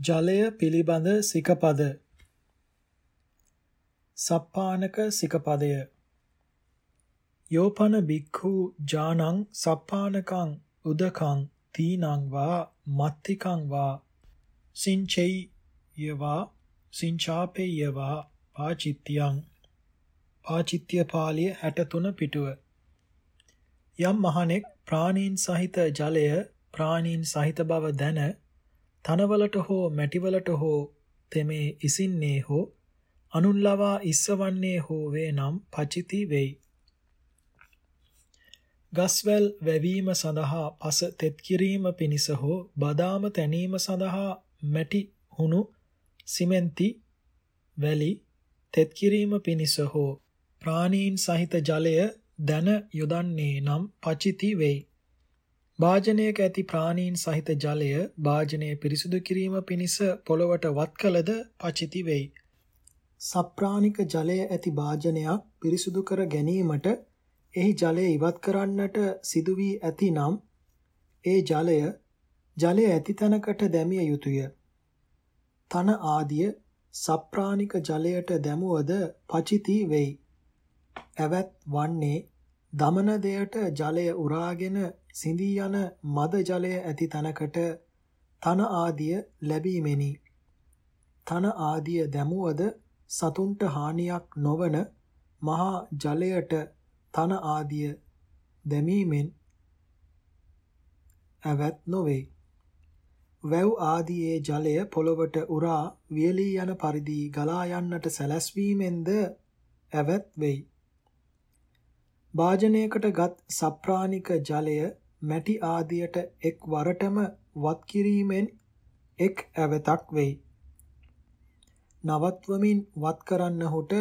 ජලය පිළිබඳ සිකපද. සප්පානක සිකපදය. යෝපන බික්ඛු ජානං සප්පානකං උදකං තීනං වා මත්තිකං වා සිංචෛ යවා සිංචාපේ යවා පාචිත්‍යං පාචිත්‍ය පාළිය 63 පිටුව. යම් මහණෙක් ප්‍රාණීන් සහිත ජලය ප්‍රාණීන් සහිත බව දැන තනවලට හෝ මැටිවලට හෝ තෙමේ ඉසින්නේ හෝ අනුන්ලවා ඉස්සවන්නේ හෝ වේ නම් පචිති වෙයි. ගස්වැල් වැවීම සඳහා පස තෙත් කිරීම පිණිස හෝ බදාම තැනීම සඳහා මැටි හුණු සිමෙන්ති වැලි තෙත් කිරීම පිණිස හෝ ප්‍රාණීන් සහිත ජලය දැන යොදන්නේ නම් පචිති වෙයි. භාජනයක ඇති ප්‍රාණීන් සහිත ජලය භාජනය පිරිසුදු කිරීම පිණිස පොළවට වත් කළද පචිති වෙයි. සප්‍රාණික ජලය ඇති භාජනයක් පිරිසුදු කර ගැනීමට එහි ජලය ඉවත් කරන්නට සිදු වී ඇතිනම් ඒ ජලය ජලය ඇති තැනකට දැමිය යුතුය. තන ආදිය සප්‍රාණික ජලයට දැමුවද පචිති වෙයි. ඇවත් වන්නේ දමන දෙයට ජලය උරාගෙන සිඳී යන මද ජලය ඇති තැනකට තන ආදිය ලැබීමෙනි. තන ආදිය දැමුවද සතුන්ට හානියක් නොවන මහා ජලයට තන ආදිය දැමීමෙන් ඇවත් නොවේ. වැව් ආදියේ ජලය පොළවට උරා වියලී යන පරිදි ගලා යන්නට සැලැස්වීමෙන්ද ඇවත් වෙයි. වාජනයකටගත් සප්‍රාණික ජලය මැටි ආදියට එක් වරටම වත් කිරීමෙන් එක් ඇවතක් වෙයි. නවත්වමින් වත් කරන්නහුට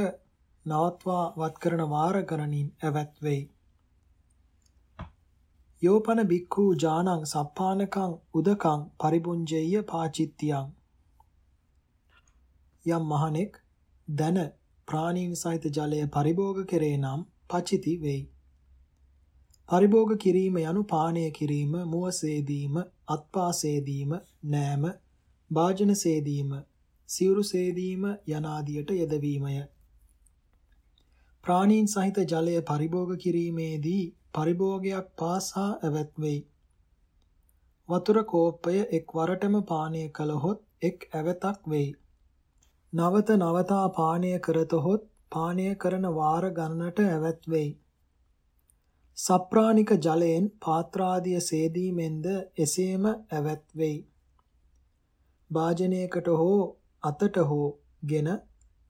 නවත්වා වත් කරන වාර ගණනින් ඇවත් වෙයි. යෝපන බික්ඛු ජානං සප්පානකං උදකං පරිබුංජෙය්‍ය පාචිත්‍යං යම් මහණෙක් දන ප්‍රාණීන් සහිත ජලය පරිභෝග කෙරේ නම් පචිති වෙයි. පරිභෝග කිරීම යනු පානය කිරීම, මුව සේදීම, අත්පා සේදීම, නෑම, වාජන සේදීම, සිවුරු සේදීම යනාදියට යෙදවීමය. ප්‍රාණීන් සහිත ජලය පරිභෝග කිරීමේදී පරිභෝගයක් පාසා ඇවත් වෙයි. වතුර කෝප්පය එක් වරටම පානය කළහොත් එක් ඇවතක් වෙයි. නවත නවතා පානය කරතහොත් පානය කරන වාර ගණනට ඇවත් වෙයි. සප්‍රාණික ජලයෙන් පාත්‍රාදිය සේදීමෙන්ද එසේම ඇවත් වෙයි. වාජනයකට හෝ අතට හෝ ගෙන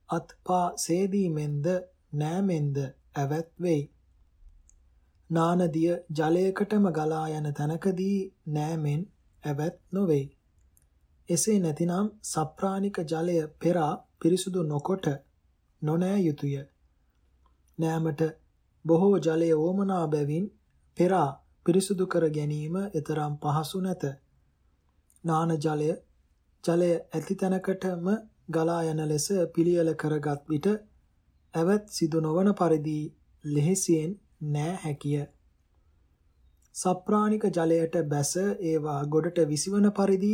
අත්පා සේදීමෙන්ද නෑමෙන්ද ඇවත් වෙයි. නානදිය ජලයකටම ගලා යන තැනකදී නෑමෙන් ඇවත් නොවේ. එසේ නැතිනම් සප්‍රාණික ජලය පෙරා පිරිසුදු නොකොට නොනෑ යුතුය. නෑමට බොහෝ ජලය ඕමනා බැවින් පෙරා පිරිසුදු කර ගැනීම එතරම් පහසු නැත. නාන ජලය ජලය ඇති තැනකටම ගලා යන ලෙස පිළියෙල කරගත් විට ඇවත් සිදු නොවන පරිදි ලෙහෙසියෙන් නෑ හැකිය. සප්‍රාණික ජලයට බැස ඒවා ගොඩට විසිවන පරිදි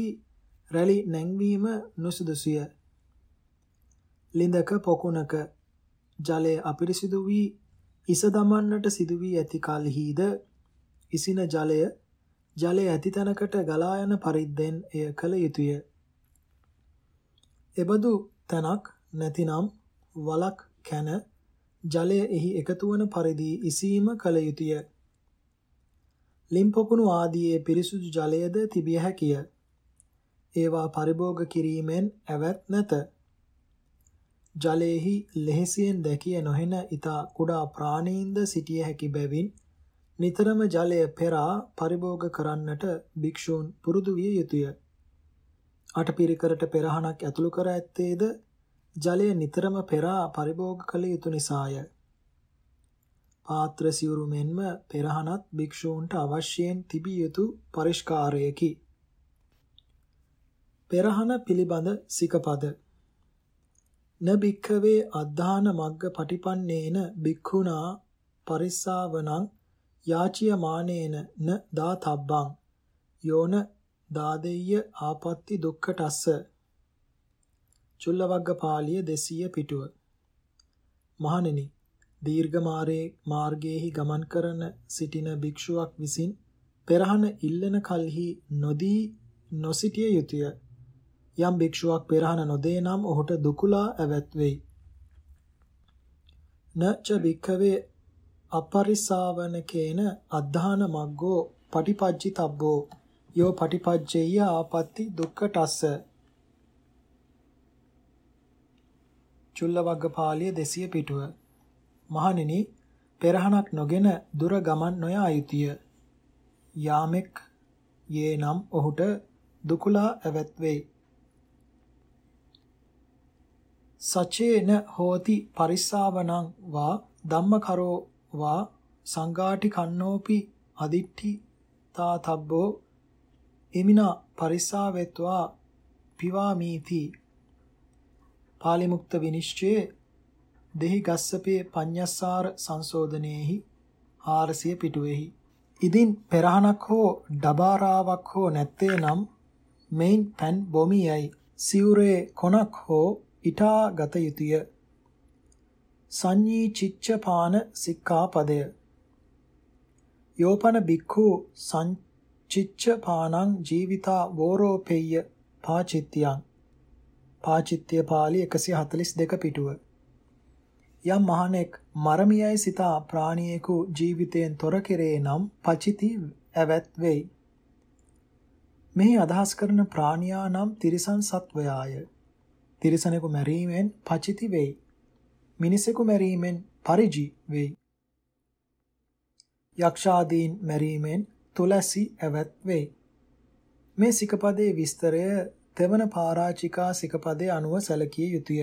රැලි නැංවීම නුසුදුසුය. ලිඳක පොකුණක ජලය අපිරිසිදු වී ඉස දමන්නට සිදු වී ඇති කලහිද ඉසින ජලය ජලය ඇති තැනකට ගලා යන පරිද්දෙන් එය කළ යුතුය. එබඳු තැනක් නැතිනම් වලක් කැන ජලය එහි එකතු වන පරිදි ඉසීම කළ යුතුය. ලිම්පොකුණු ආදියේ පිරිසුදු ජලයද තිබිය හැකිය. ඒවා පරිභෝග කිරීමෙන් ඇවත් නැත. ජලයේහි ලෙහෙසියෙන් දැකිය නොහෙන ඊතා කුඩා ප්‍රාණීන්ද සිටිය හැකි බැවින් නිතරම ජලය පෙරා පරිභෝග කරන්නට භික්ෂූන් පුරුදු විය යුතුය. අටපිරිකරට පෙරහනක් ඇතුළු කර ඇත්තේද ජලය නිතරම පෙරා පරිභෝග කළ යුතු නිසාය. පාත්‍ර සිවුරු මෙන්ම පෙරහනත් භික්ෂූන්ට අවශ්‍යයෙන් තිබිය යුතු පරිස්කාරයකි. පෙරහන පිළිබඳ සිකපද න භික්ඛවේ අද්ධාන මග්ග පටිපන්නේන භික්ඛුනා පරිස්සාවනං යාචියමානේන න දාතබ්බං යෝන දාදෙය්‍ය ආපත්‍ති දුක්ඛටස්ස චුල්ලවග්ග පාළිය 200 පිටුව. මහණෙනි දීර්ඝ මාර්ගයේහි ගමන් කරන සිටින භික්ෂුවක් විසින් පෙරහන ඉල්ලන කල්හි නොදී නොසිටිය යුතුය. යම් භික්ෂුවක් පෙරහන නොදේ නම් ඔහුට දුකුලා ඇවැත් වෙයි. නච භික්ඛවේ අපරිසාවනකේන අද්ධාන මග්ගෝ පටිපජ්ජි තබ්බෝ යෝ පටිපජ්ජේය ආපත්‍ති දුක්ඛටස්ස. චුල්ලවග්ගපාලිය 200 පිටුව. මහණෙනි පෙරහනක් නොගෙන දුර ගමන් නොයා යුතුය. යාමෙක් යේ නම් ඔහුට දුකුලා ඇවත් වෙයි. සචේන හෝති පරිස්සාවනං වා ධම්මකරෝ වා සංඝාටි කන්නෝපි අදිට්ඨි තාතබ්බෝ එමිනා පරිස්සාවෙත්වා පිවාමීති. පාලි මුක්ත විනිශ්චයේ දෙහි ගස්සපේ පඤ්ඤස්සාර සංශෝධනයේහි 400 පිටුවේහි. ඉදින් පෙරහනක් හෝ ඩබාරාවක් හෝ නැත්තේ නම් මෙයින් පන් බොමියයි. සිවුරේ කොනක් හෝ ඊටා ගත යුතුය සංඤී චිච්ඡපාන සික්ඛාපදය. යෝපන බික්ඛු සංචිච්ඡපානං ජීවිතා වෝරෝපෙය්‍ය පාචිත්‍යං. පාචිත්‍ය පාළි 142 පිටුව. යම් මහණෙක් මරමියයි සිතා ප්‍රාණියෙකු ජීවිතයෙන් තොර කෙරේ නම් පචිති ඇවැත් වෙයි. මෙහි අදහස් කරන ප්‍රාණියා නම් තිරිසන් සත්වයාය. තිරිසනෙකු මැරීමෙන් පචිති වෙයි මිනිසෙකු මැරීමෙන් පරිජි වෙයි යක්ෂාදීන් මැරීමෙන් තුලසි ඇවත් වෙයි. මේ සිකපදයේ විස්තරය තෙවන පරාචිකා සිකපදයේ අනුව සැලකිය යුතුය.